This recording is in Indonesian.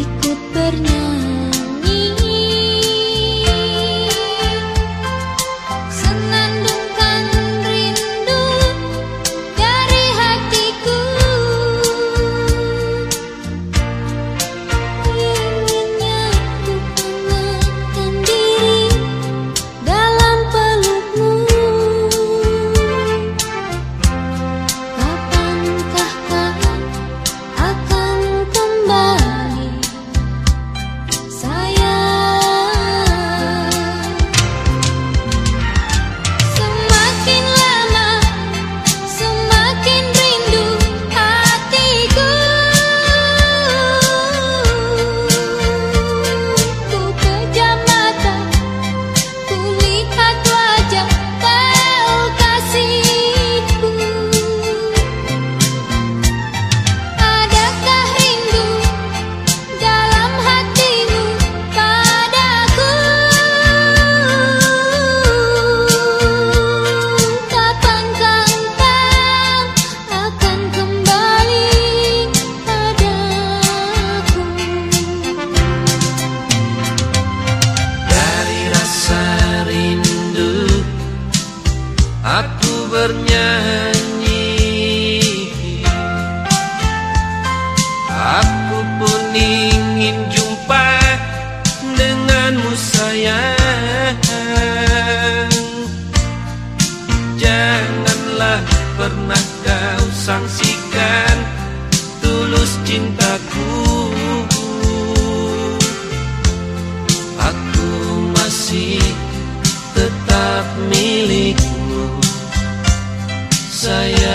ikut bernyanyi. Aku pun ingin jumpa denganmu sayang Janganlah pernah kau sangsikan tulus cinta. saya